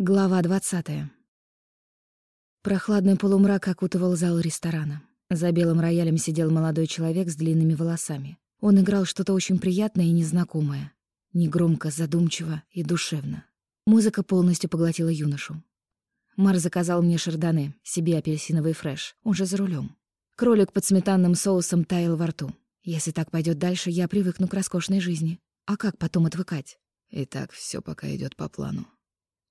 Глава двадцатая. Прохладный полумрак окутывал зал ресторана. За белым роялем сидел молодой человек с длинными волосами. Он играл что-то очень приятное и незнакомое. Негромко, задумчиво и душевно. Музыка полностью поглотила юношу. Мар заказал мне шардоне, себе апельсиновый фреш, он же за рулем. Кролик под сметанным соусом таял во рту. Если так пойдет дальше, я привыкну к роскошной жизни. А как потом отвыкать? И так все пока идет по плану.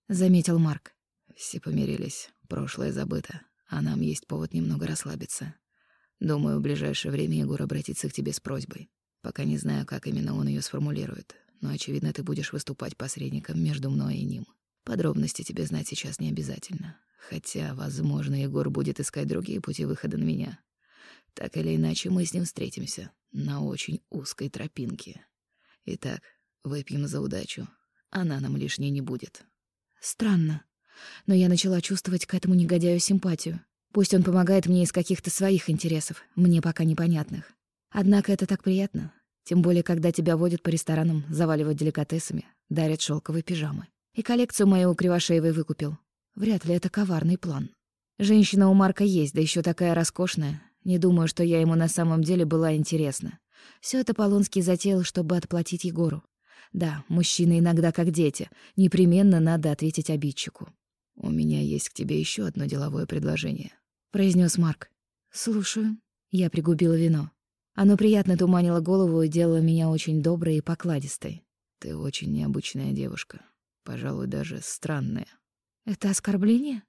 Заметил Марк. Все помирились, прошлое забыто, а нам есть повод немного расслабиться. Думаю, в ближайшее время Егор обратится к тебе с просьбой. Пока не знаю, как именно он ее сформулирует, но, очевидно, ты будешь выступать посредником между мной и ним. Подробности тебе знать сейчас не обязательно. Хотя, возможно, Егор будет искать другие пути выхода на меня. Так или иначе, мы с ним встретимся на очень узкой тропинке. Итак, выпьем за удачу. Она нам лишней не будет. Странно. Но я начала чувствовать к этому негодяю симпатию. Пусть он помогает мне из каких-то своих интересов, мне пока непонятных. Однако это так приятно. Тем более, когда тебя водят по ресторанам, заваливают деликатесами, дарят шелковые пижамы. И коллекцию мою Кривошеевой выкупил. Вряд ли это коварный план. Женщина у Марка есть, да еще такая роскошная. Не думаю, что я ему на самом деле была интересна. Все это Полонский затеял, чтобы отплатить Егору. Да, мужчины иногда как дети. Непременно надо ответить обидчику. «У меня есть к тебе еще одно деловое предложение», — произнес Марк. «Слушаю». Я пригубила вино. Оно приятно туманило голову и делало меня очень доброй и покладистой. «Ты очень необычная девушка. Пожалуй, даже странная». «Это оскорбление?»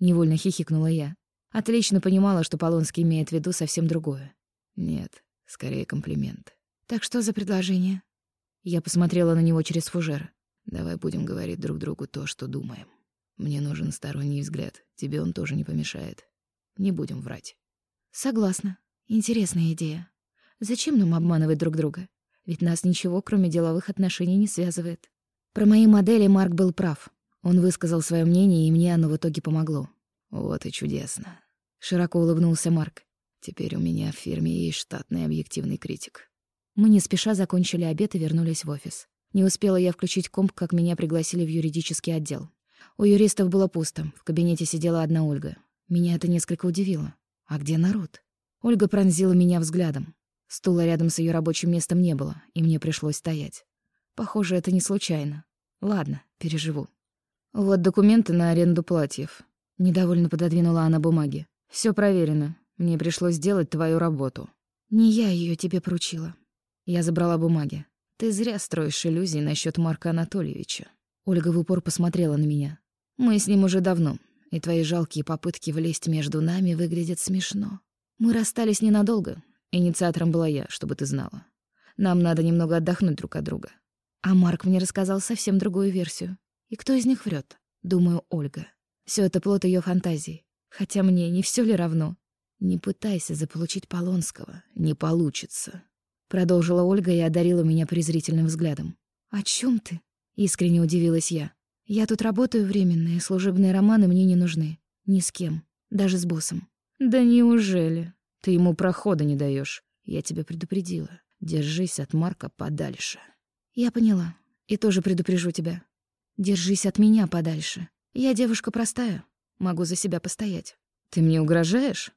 Невольно хихикнула я. Отлично понимала, что Полонский имеет в виду совсем другое. «Нет, скорее комплимент». «Так что за предложение?» Я посмотрела на него через фужер. «Давай будем говорить друг другу то, что думаем. Мне нужен сторонний взгляд, тебе он тоже не помешает. Не будем врать». «Согласна. Интересная идея. Зачем нам обманывать друг друга? Ведь нас ничего, кроме деловых отношений, не связывает». Про мои модели Марк был прав. Он высказал свое мнение, и мне оно в итоге помогло. «Вот и чудесно», — широко улыбнулся Марк. «Теперь у меня в фирме есть штатный объективный критик. Мы не спеша закончили обед и вернулись в офис. Не успела я включить комп, как меня пригласили в юридический отдел. У юристов было пусто, в кабинете сидела одна Ольга. Меня это несколько удивило. А где народ? Ольга пронзила меня взглядом. Стула рядом с ее рабочим местом не было, и мне пришлось стоять. Похоже, это не случайно. Ладно, переживу. Вот документы на аренду платьев. Недовольно пододвинула она бумаги. Все проверено. Мне пришлось сделать твою работу. Не я ее тебе поручила. Я забрала бумаги. Ты зря строишь иллюзии насчет Марка Анатольевича. Ольга в упор посмотрела на меня. Мы с ним уже давно, и твои жалкие попытки влезть между нами выглядят смешно. Мы расстались ненадолго. Инициатором была я, чтобы ты знала. Нам надо немного отдохнуть друг от друга. А Марк мне рассказал совсем другую версию. И кто из них врет? Думаю, Ольга. Все это плод ее фантазий. Хотя мне не все ли равно? Не пытайся заполучить Полонского. Не получится. Продолжила Ольга и одарила меня презрительным взглядом. «О чем ты?» — искренне удивилась я. «Я тут работаю временно, и служебные романы мне не нужны. Ни с кем. Даже с боссом». «Да неужели? Ты ему прохода не даешь. Я тебя предупредила. Держись от Марка подальше». «Я поняла. И тоже предупрежу тебя. Держись от меня подальше. Я девушка простая. Могу за себя постоять». «Ты мне угрожаешь?»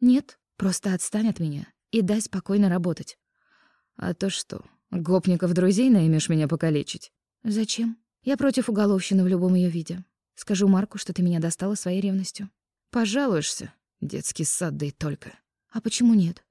«Нет, просто отстань от меня и дай спокойно работать. А то что, гопников друзей наймешь меня покалечить? Зачем? Я против уголовщины в любом ее виде. Скажу Марку, что ты меня достала своей ревностью. Пожалуешься? Детский сад, да и только. А почему нет?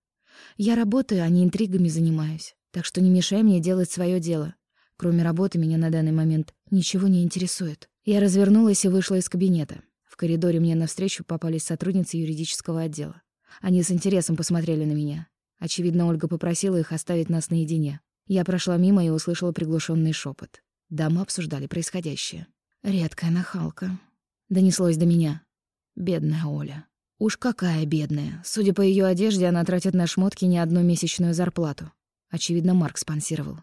Я работаю, а не интригами занимаюсь. Так что не мешай мне делать свое дело. Кроме работы меня на данный момент ничего не интересует. Я развернулась и вышла из кабинета. В коридоре мне навстречу попались сотрудницы юридического отдела. Они с интересом посмотрели на меня. Очевидно, Ольга попросила их оставить нас наедине. Я прошла мимо и услышала приглушенный шепот. Дамы обсуждали происходящее. «Редкая нахалка». Донеслось до меня. Бедная Оля. Уж какая бедная. Судя по ее одежде, она тратит на шмотки не одну месячную зарплату. Очевидно, Марк спонсировал.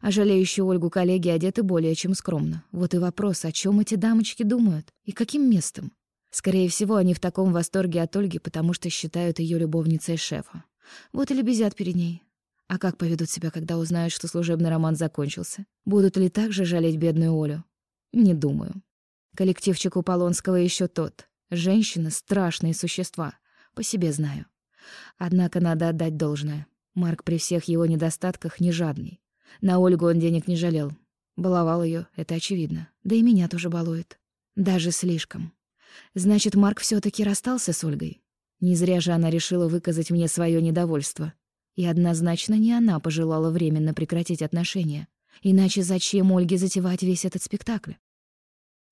А жалеющие Ольгу коллеги одеты более чем скромно. Вот и вопрос, о чем эти дамочки думают? И каким местом? Скорее всего, они в таком восторге от Ольги, потому что считают ее любовницей шефа. Вот и лебезят перед ней. А как поведут себя, когда узнают, что служебный роман закончился? Будут ли так же жалеть бедную Олю? Не думаю. Коллективчик у Полонского еще тот. Женщины — страшные существа. По себе знаю. Однако надо отдать должное. Марк при всех его недостатках не жадный. На Ольгу он денег не жалел. Баловал ее, это очевидно. Да и меня тоже балует. Даже слишком. Значит, Марк все таки расстался с Ольгой. Не зря же она решила выказать мне свое недовольство. И однозначно не она пожелала временно прекратить отношения. Иначе зачем Ольге затевать весь этот спектакль?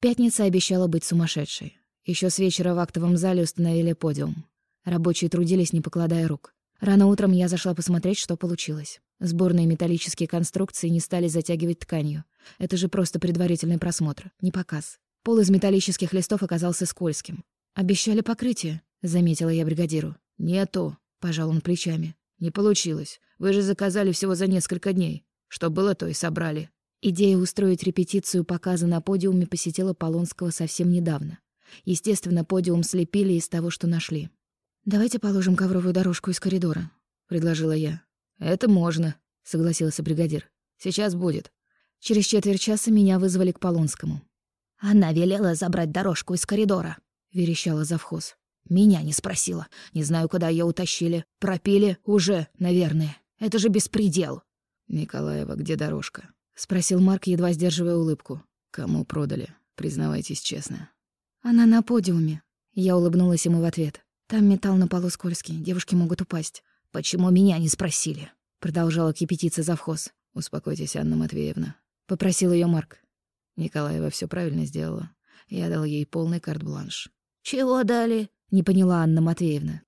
Пятница обещала быть сумасшедшей. Еще с вечера в актовом зале установили подиум. Рабочие трудились, не покладая рук. Рано утром я зашла посмотреть, что получилось. Сборные металлические конструкции не стали затягивать тканью. Это же просто предварительный просмотр, не показ. Пол из металлических листов оказался скользким. «Обещали покрытие», — заметила я бригадиру. «Нету», — пожал он плечами. «Не получилось. Вы же заказали всего за несколько дней. Что было, то и собрали». Идея устроить репетицию показа на подиуме посетила Полонского совсем недавно. Естественно, подиум слепили из того, что нашли. «Давайте положим ковровую дорожку из коридора», — предложила я. «Это можно», — согласился бригадир. «Сейчас будет». Через четверть часа меня вызвали к Полонскому. «Она велела забрать дорожку из коридора», — верещала завхоз. «Меня не спросила. Не знаю, куда ее утащили. Пропили уже, наверное. Это же беспредел». «Николаева, где дорожка?» — спросил Марк, едва сдерживая улыбку. «Кому продали? Признавайтесь честно». «Она на подиуме». Я улыбнулась ему в ответ. «Там металл на полу скользкий, девушки могут упасть». «Почему меня не спросили?» — продолжала кипятиться завхоз. «Успокойтесь, Анна Матвеевна», — попросил ее Марк. Николаева все правильно сделала. Я дал ей полный карт-бланш. «Чего дали?» — не поняла Анна Матвеевна.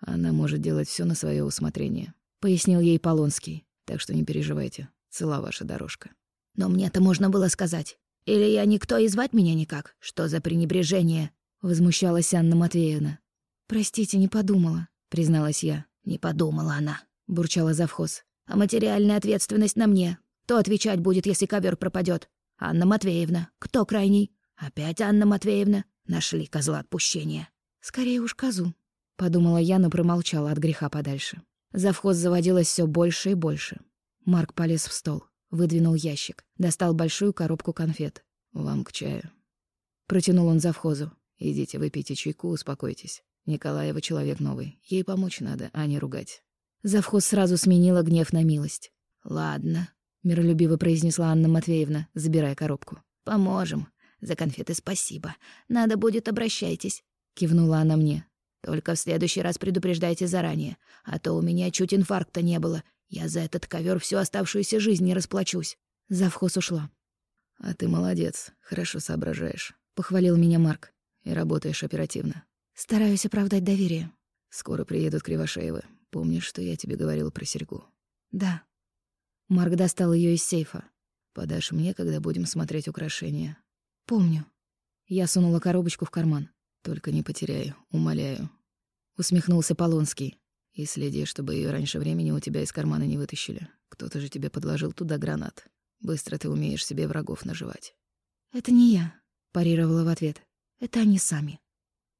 «Она может делать все на свое усмотрение», — пояснил ей Полонский. «Так что не переживайте. Цела ваша дорожка». «Но мне-то можно было сказать. Или я никто и звать меня никак? Что за пренебрежение?» — возмущалась Анна Матвеевна. «Простите, не подумала», — призналась я. «Не подумала она», — бурчала завхоз. «А материальная ответственность на мне. Кто отвечать будет, если ковер пропадет? Анна Матвеевна. Кто крайний? Опять Анна Матвеевна. Нашли козла отпущения». «Скорее уж козу», — подумала я, но промолчала от греха подальше. Завхоз заводилось все больше и больше. Марк полез в стол, выдвинул ящик, достал большую коробку конфет. «Вам к чаю». Протянул он завхозу. «Идите, выпейте чайку, успокойтесь. Николаева человек новый. Ей помочь надо, а не ругать». Завхоз сразу сменила гнев на милость. «Ладно», — миролюбиво произнесла Анна Матвеевна, забирая коробку. «Поможем. За конфеты спасибо. Надо будет, обращайтесь», — кивнула она мне. Только в следующий раз предупреждайте заранее, а то у меня чуть инфаркта не было. Я за этот ковер всю оставшуюся жизнь не расплачусь. Завхоз ушла. А ты молодец, хорошо соображаешь, похвалил меня Марк. И работаешь оперативно. Стараюсь оправдать доверие. Скоро приедут Кривошеевы. Помнишь, что я тебе говорил про серьгу? Да. Марк достал ее из сейфа. Подашь мне, когда будем смотреть украшения. Помню. Я сунула коробочку в карман. Только не потеряю, умоляю. Усмехнулся Полонский. И следи, чтобы ее раньше времени у тебя из кармана не вытащили. Кто-то же тебе подложил туда гранат. Быстро ты умеешь себе врагов наживать. Это не я, парировала в ответ. Это они сами.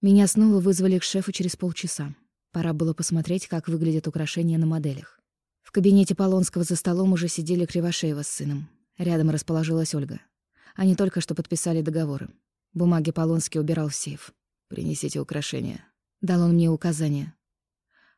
Меня снова вызвали к шефу через полчаса. Пора было посмотреть, как выглядят украшения на моделях. В кабинете Полонского за столом уже сидели Кривошеева с сыном. Рядом расположилась Ольга. Они только что подписали договоры. Бумаги Полонский убирал в сейф. Принесите украшения. Дал он мне указание.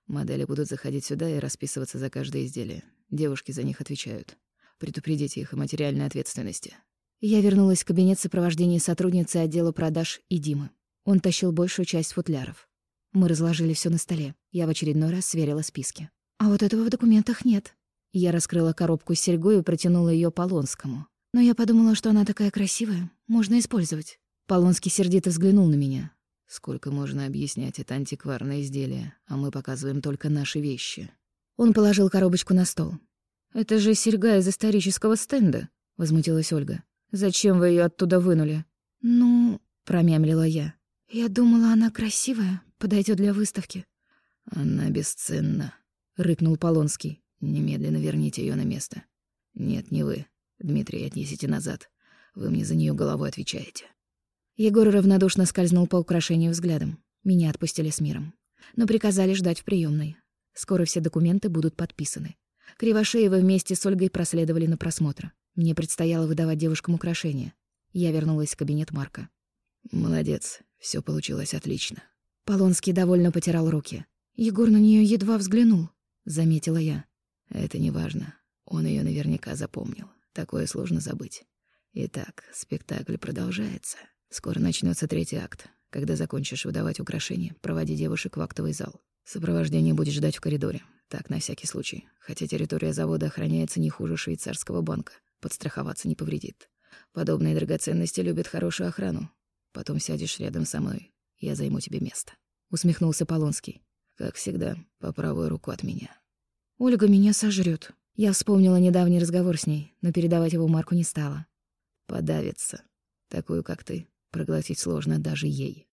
Модели будут заходить сюда и расписываться за каждое изделие. Девушки за них отвечают. Предупредите их о материальной ответственности. Я вернулась в кабинет сопровождения сотрудницы отдела продаж и Димы. Он тащил большую часть футляров. Мы разложили все на столе. Я в очередной раз сверила списки. А вот этого в документах нет. Я раскрыла коробку с серьгой и протянула ее Полонскому. Но я подумала, что она такая красивая, можно использовать. Полонский сердито взглянул на меня. Сколько можно объяснять это антикварное изделие, а мы показываем только наши вещи. Он положил коробочку на стол. «Это же серьга из исторического стенда», — возмутилась Ольга. «Зачем вы ее оттуда вынули?» «Ну...» — промямлила я. «Я думала, она красивая, подойдет для выставки». «Она бесценна», — рыкнул Полонский. «Немедленно верните ее на место». «Нет, не вы. Дмитрий, отнесите назад. Вы мне за нее головой отвечаете». Егор равнодушно скользнул по украшению взглядом. Меня отпустили с миром. Но приказали ждать в приемной. Скоро все документы будут подписаны. Кривошеева вместе с Ольгой проследовали на просмотр. Мне предстояло выдавать девушкам украшения. Я вернулась в кабинет Марка. Молодец, все получилось отлично. Полонский довольно потирал руки. Егор на нее едва взглянул, заметила я. Это не важно. Он ее наверняка запомнил. Такое сложно забыть. Итак, спектакль продолжается. Скоро начнется третий акт. Когда закончишь выдавать украшения, проводи девушек в актовый зал. Сопровождение будешь ждать в коридоре. Так, на всякий случай. Хотя территория завода охраняется не хуже швейцарского банка. Подстраховаться не повредит. Подобные драгоценности любят хорошую охрану. Потом сядешь рядом со мной. Я займу тебе место. Усмехнулся Полонский. Как всегда, по правую руку от меня. Ольга меня сожрет. Я вспомнила недавний разговор с ней, но передавать его Марку не стала. Подавится. Такую, как ты, проглотить сложно даже ей.